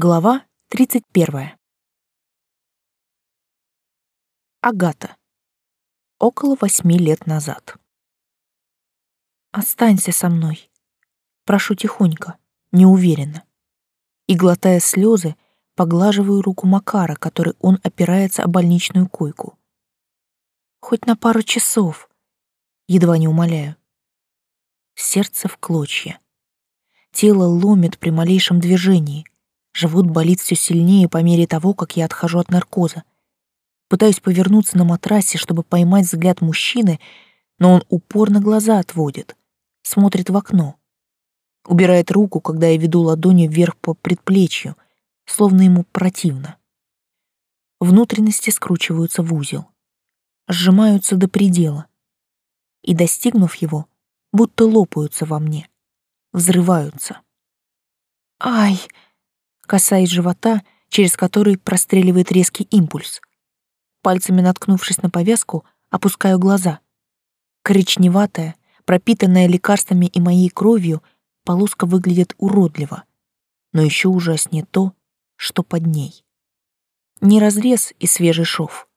Глава 31. Агата. Около восьми лет назад. «Останься со мной», — прошу тихонько, неуверенно. И, глотая слезы, поглаживаю руку Макара, который он опирается о больничную койку. «Хоть на пару часов», — едва не умоляю. Сердце в клочья. Тело ломит при малейшем движении — Живот болит все сильнее по мере того, как я отхожу от наркоза. Пытаюсь повернуться на матрасе, чтобы поймать взгляд мужчины, но он упорно глаза отводит, смотрит в окно. Убирает руку, когда я веду ладони вверх по предплечью, словно ему противно. Внутренности скручиваются в узел, сжимаются до предела и, достигнув его, будто лопаются во мне, взрываются. «Ай!» Касаясь живота, через который простреливает резкий импульс. Пальцами наткнувшись на повязку, опускаю глаза. Коричневатая, пропитанная лекарствами и моей кровью, полоска выглядит уродливо. Но еще ужаснее то, что под ней. Не разрез и свежий шов,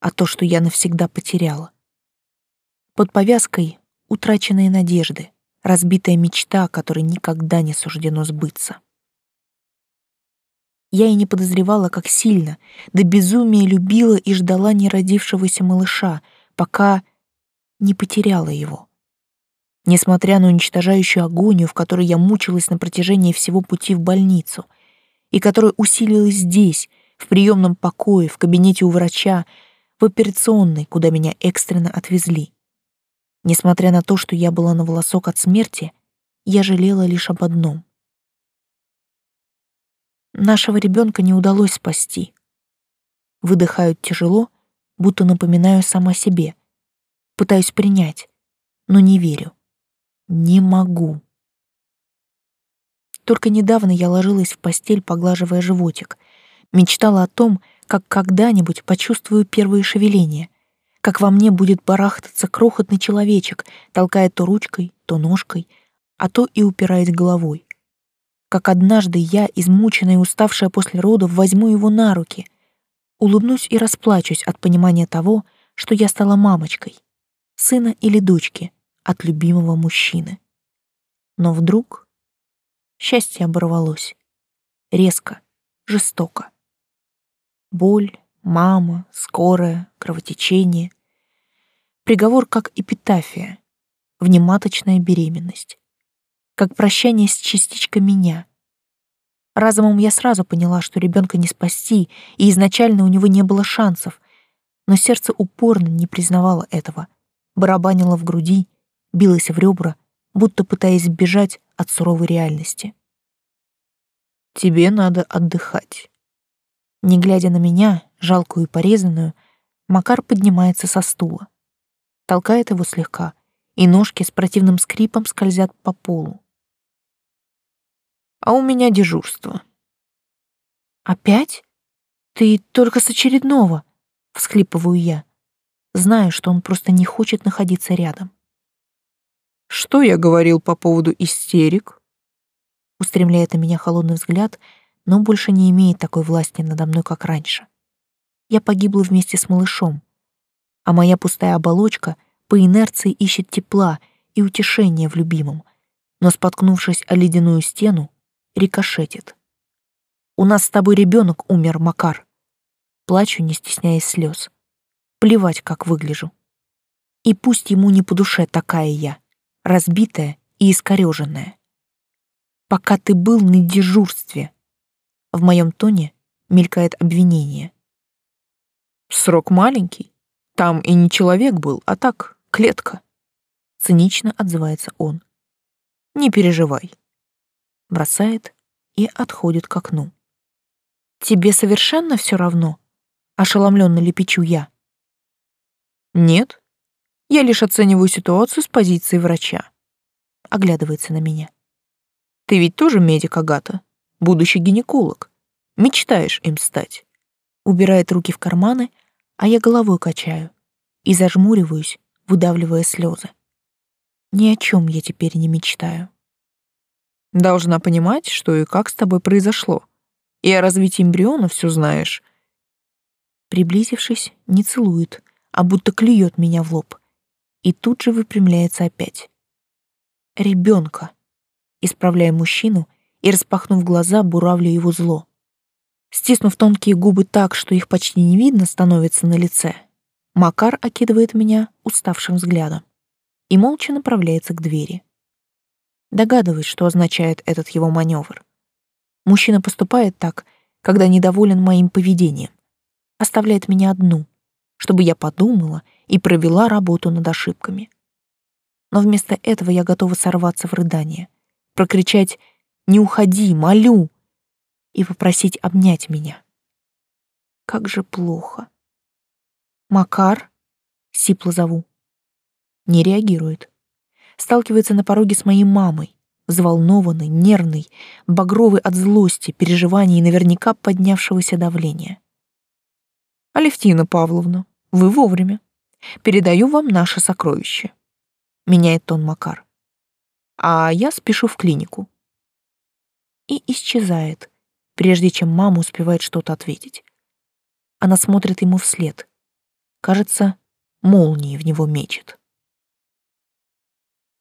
а то, что я навсегда потеряла. Под повязкой утраченные надежды, разбитая мечта, которой никогда не суждено сбыться. Я и не подозревала, как сильно, до безумия любила и ждала неродившегося малыша, пока не потеряла его. Несмотря на уничтожающую агонию, в которой я мучилась на протяжении всего пути в больницу, и которая усилилась здесь, в приемном покое, в кабинете у врача, в операционной, куда меня экстренно отвезли. Несмотря на то, что я была на волосок от смерти, я жалела лишь об одном. Нашего ребенка не удалось спасти. Выдыхаю тяжело, будто напоминаю сама себе. Пытаюсь принять, но не верю. Не могу. Только недавно я ложилась в постель, поглаживая животик. Мечтала о том, как когда-нибудь почувствую первые шевеления, как во мне будет барахтаться крохотный человечек, толкая то ручкой, то ножкой, а то и упираясь головой как однажды я, измученная и уставшая после родов, возьму его на руки, улыбнусь и расплачусь от понимания того, что я стала мамочкой, сына или дочки от любимого мужчины. Но вдруг счастье оборвалось. Резко, жестоко. Боль, мама, скорая, кровотечение. Приговор как эпитафия, внематочная беременность как прощание с частичкой меня. Разумом я сразу поняла, что ребенка не спасти, и изначально у него не было шансов, но сердце упорно не признавало этого, барабанило в груди, билось в ребра, будто пытаясь бежать от суровой реальности. «Тебе надо отдыхать». Не глядя на меня, жалкую и порезанную, Макар поднимается со стула. Толкает его слегка, и ножки с противным скрипом скользят по полу а у меня дежурство. Опять? Ты только с очередного, всхлипываю я. Знаю, что он просто не хочет находиться рядом. Что я говорил по поводу истерик? Устремляет на меня холодный взгляд, но больше не имеет такой власти надо мной, как раньше. Я погибла вместе с малышом, а моя пустая оболочка по инерции ищет тепла и утешения в любимом, но, споткнувшись о ледяную стену, рикошетит. У нас с тобой ребенок умер, Макар. Плачу, не стесняясь слез. Плевать, как выгляжу. И пусть ему не по душе такая я, разбитая и искореженная. Пока ты был на дежурстве. В моем тоне мелькает обвинение. Срок маленький. Там и не человек был, а так, клетка. Цинично отзывается он. Не переживай бросает и отходит к окну. «Тебе совершенно все равно?» — ошеломленно лепечу я. «Нет, я лишь оцениваю ситуацию с позиции врача», — оглядывается на меня. «Ты ведь тоже медик, Агата, будущий гинеколог. Мечтаешь им стать». Убирает руки в карманы, а я головой качаю и зажмуриваюсь, выдавливая слезы. Ни о чем я теперь не мечтаю. Должна понимать, что и как с тобой произошло. И о развитии эмбриона все знаешь. Приблизившись, не целует, а будто клюет меня в лоб. И тут же выпрямляется опять. Ребенка. Исправляя мужчину и, распахнув глаза, буравлю его зло. Стиснув тонкие губы так, что их почти не видно становится на лице, Макар окидывает меня уставшим взглядом и молча направляется к двери. Догадываюсь, что означает этот его маневр. Мужчина поступает так, когда недоволен моим поведением. Оставляет меня одну, чтобы я подумала и провела работу над ошибками. Но вместо этого я готова сорваться в рыдание, прокричать «Не уходи, молю!» и попросить обнять меня. Как же плохо. «Макар?» — сипло зову. Не реагирует. Сталкивается на пороге с моей мамой, взволнованный, нервный, багровый от злости, переживаний и наверняка поднявшегося давления. «Алевтина Павловна, вы вовремя. Передаю вам наше сокровище», — меняет тон Макар. «А я спешу в клинику». И исчезает, прежде чем мама успевает что-то ответить. Она смотрит ему вслед. Кажется, молнией в него мечет.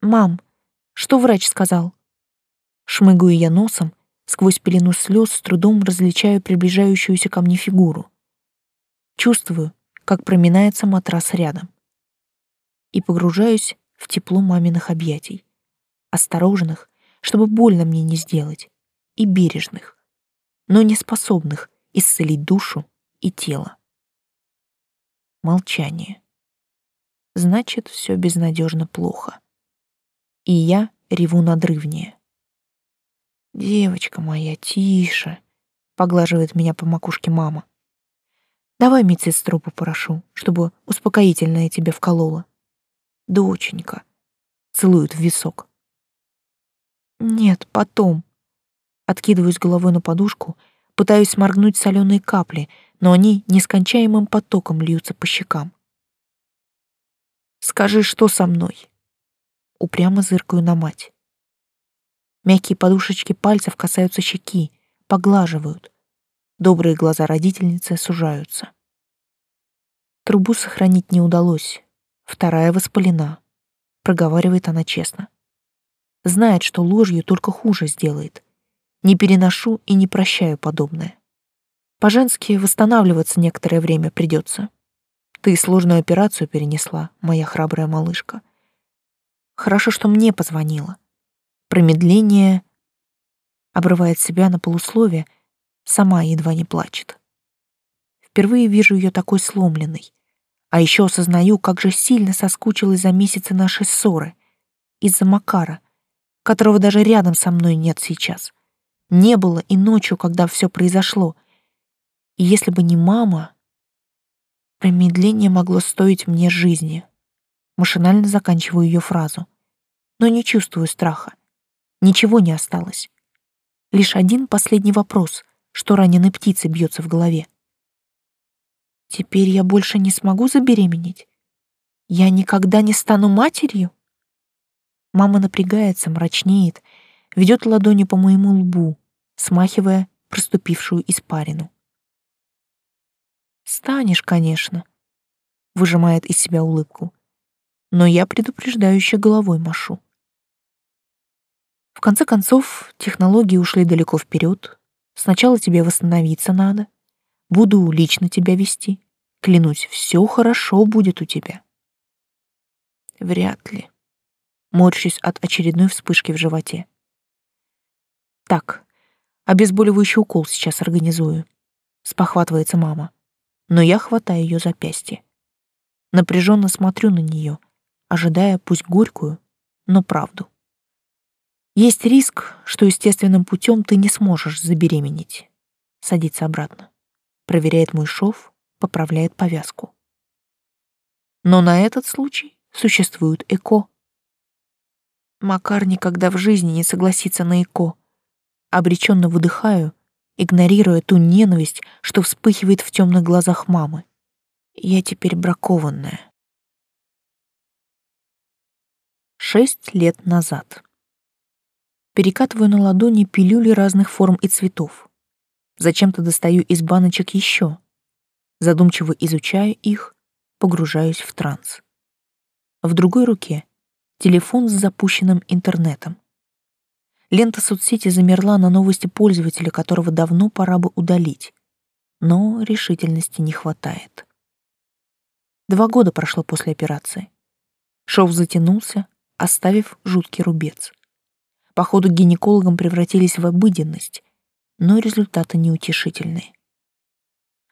«Мам, что врач сказал?» Шмыгаю я носом, сквозь пелену слез с трудом различаю приближающуюся ко мне фигуру. Чувствую, как проминается матрас рядом. И погружаюсь в тепло маминых объятий. Осторожных, чтобы больно мне не сделать, и бережных, но не способных исцелить душу и тело. Молчание. Значит, все безнадежно плохо. И я реву надрывнее. «Девочка моя, тише!» — поглаживает меня по макушке мама. «Давай медсестру попрошу, чтобы успокоительное тебе вколола». «Доченька!» — целует в висок. «Нет, потом», Откидываюсь головой на подушку, пытаюсь сморгнуть соленые капли, но они нескончаемым потоком льются по щекам. «Скажи, что со мной?» Упрямо зыркаю на мать. Мягкие подушечки пальцев касаются щеки, поглаживают. Добрые глаза родительницы сужаются. Трубу сохранить не удалось. Вторая воспалена. Проговаривает она честно. Знает, что ложью только хуже сделает. Не переношу и не прощаю подобное. По-женски восстанавливаться некоторое время придется. Ты сложную операцию перенесла, моя храбрая малышка. Хорошо, что мне позвонила. Промедление обрывает себя на полуслове, сама едва не плачет. Впервые вижу ее такой сломленной, а еще осознаю, как же сильно соскучилась за месяцы нашей ссоры из-за Макара, которого даже рядом со мной нет сейчас не было и ночью, когда все произошло. И если бы не мама, промедление могло стоить мне жизни. Машинально заканчиваю ее фразу. Но не чувствую страха. Ничего не осталось. Лишь один последний вопрос, что раненой птицы бьется в голове. Теперь я больше не смогу забеременеть? Я никогда не стану матерью? Мама напрягается, мрачнеет, ведет ладони по моему лбу, смахивая проступившую испарину. «Станешь, конечно», — выжимает из себя улыбку, но я предупреждающе головой машу. В конце концов, технологии ушли далеко вперед. Сначала тебе восстановиться надо. Буду лично тебя вести. Клянусь, все хорошо будет у тебя. Вряд ли. Морщусь от очередной вспышки в животе. Так, обезболивающий укол сейчас организую. Спохватывается мама. Но я хватаю ее запястье. Напряженно смотрю на нее, ожидая пусть горькую, но правду. Есть риск, что естественным путем ты не сможешь забеременеть. Садится обратно. Проверяет мой шов, поправляет повязку. Но на этот случай существует ЭКО. Макар никогда в жизни не согласится на ЭКО, Обреченно выдыхаю, игнорируя ту ненависть, что вспыхивает в темных глазах мамы. Я теперь бракованная. Шесть лет назад. Перекатываю на ладони пилюли разных форм и цветов. Зачем-то достаю из баночек еще. Задумчиво изучаю их, погружаюсь в транс. В другой руке телефон с запущенным интернетом. Лента соцсети замерла на новости пользователя, которого давно пора бы удалить, но решительности не хватает. Два года прошло после операции. Шов затянулся, оставив жуткий рубец. Походу, гинекологам превратились в обыденность, но результаты неутешительные.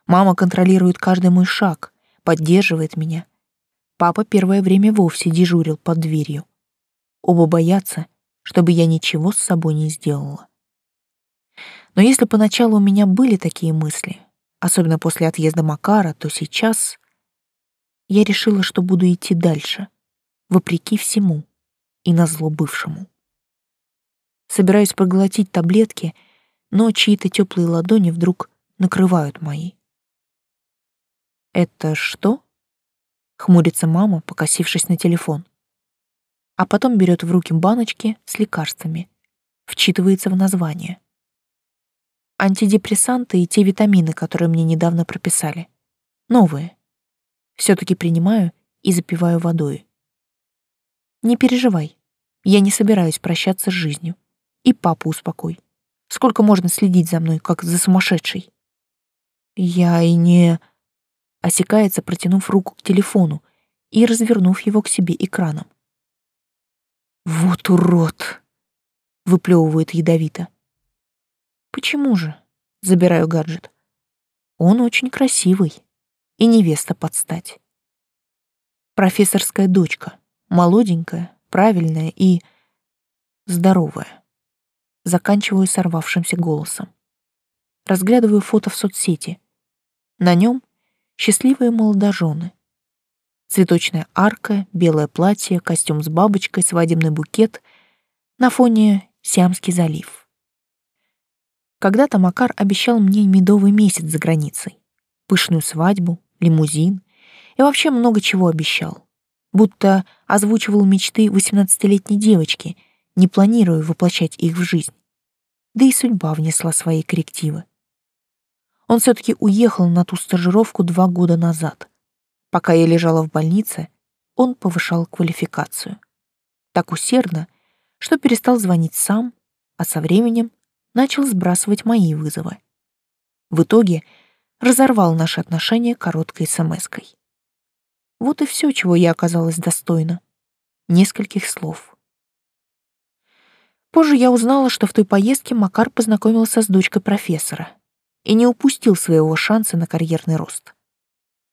Мама контролирует каждый мой шаг, поддерживает меня. Папа первое время вовсе дежурил под дверью. Оба боятся, чтобы я ничего с собой не сделала. Но если поначалу у меня были такие мысли, особенно после отъезда Макара, то сейчас я решила, что буду идти дальше, вопреки всему и назло бывшему. Собираюсь проглотить таблетки, но чьи-то теплые ладони вдруг накрывают мои. «Это что?» — хмурится мама, покосившись на телефон. А потом берет в руки баночки с лекарствами, вчитывается в название. Антидепрессанты и те витамины, которые мне недавно прописали. Новые. Все-таки принимаю и запиваю водой. Не переживай, я не собираюсь прощаться с жизнью. И папу успокой. Сколько можно следить за мной, как за сумасшедшей? Я и не... Осекается, протянув руку к телефону и развернув его к себе экраном. «Вот урод!» — выплевывает ядовито. «Почему же?» — забираю гаджет. «Он очень красивый, и невеста подстать. Профессорская дочка, молоденькая, правильная и здоровая заканчиваю сорвавшимся голосом. Разглядываю фото в соцсети. На нем счастливые молодожены. Цветочная арка, белое платье, костюм с бабочкой, свадебный букет. На фоне Сиамский залив. Когда-то Макар обещал мне медовый месяц за границей, пышную свадьбу, лимузин и вообще много чего обещал. Будто озвучивал мечты 18-летней девочки, не планируя воплощать их в жизнь. Да и судьба внесла свои коррективы. Он все-таки уехал на ту стажировку два года назад. Пока я лежала в больнице, он повышал квалификацию. Так усердно, что перестал звонить сам, а со временем начал сбрасывать мои вызовы. В итоге разорвал наши отношения короткой смс-кой. Вот и все, чего я оказалась достойна. Нескольких слов. Позже я узнала, что в той поездке Макар познакомился с дочкой профессора и не упустил своего шанса на карьерный рост.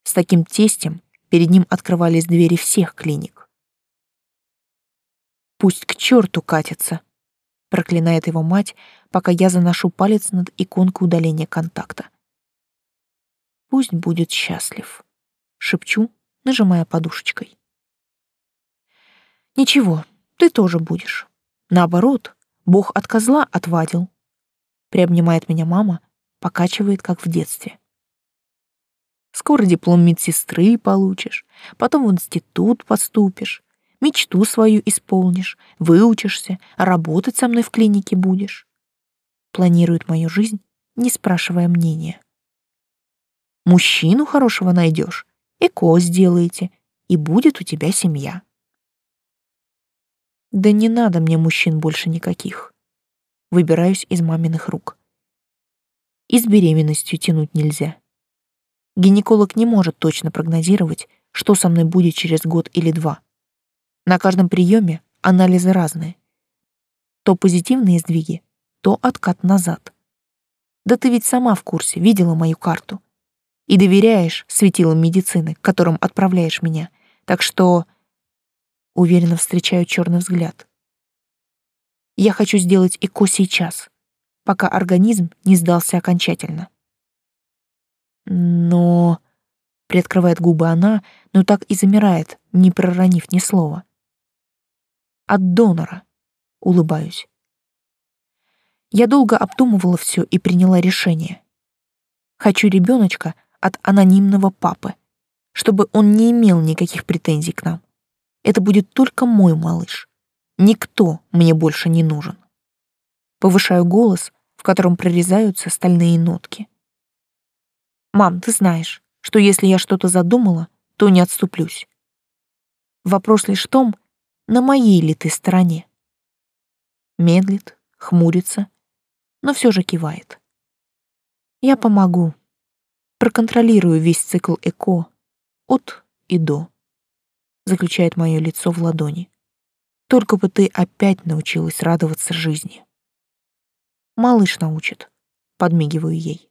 С таким тестем перед ним открывались двери всех клиник. «Пусть к черту катится», — проклинает его мать, пока я заношу палец над иконкой удаления контакта. «Пусть будет счастлив», — шепчу, нажимая подушечкой. «Ничего, ты тоже будешь». Наоборот, Бог от козла отвадил. Приобнимает меня мама, покачивает, как в детстве. Скоро диплом медсестры получишь, потом в институт поступишь, мечту свою исполнишь, выучишься, работать со мной в клинике будешь. Планирует мою жизнь, не спрашивая мнения. Мужчину хорошего найдешь, эко сделаете, и будет у тебя семья. Да не надо мне мужчин больше никаких. Выбираюсь из маминых рук. И с беременностью тянуть нельзя. Гинеколог не может точно прогнозировать, что со мной будет через год или два. На каждом приеме анализы разные. То позитивные сдвиги, то откат назад. Да ты ведь сама в курсе, видела мою карту. И доверяешь светилам медицины, к которым отправляешь меня. Так что Уверенно встречаю черный взгляд. Я хочу сделать ЭКО сейчас, пока организм не сдался окончательно. Но... Приоткрывает губы она, но так и замирает, не проронив ни слова. От донора. Улыбаюсь. Я долго обдумывала все и приняла решение. Хочу ребеночка от анонимного папы, чтобы он не имел никаких претензий к нам. Это будет только мой малыш. Никто мне больше не нужен. Повышаю голос, в котором прорезаются стальные нотки. «Мам, ты знаешь, что если я что-то задумала, то не отступлюсь. Вопрос лишь в том, на моей ли ты стороне. Медлит, хмурится, но все же кивает. Я помогу. Проконтролирую весь цикл ЭКО от и до. Заключает мое лицо в ладони. Только бы ты опять научилась радоваться жизни. Малыш научит, подмигиваю ей.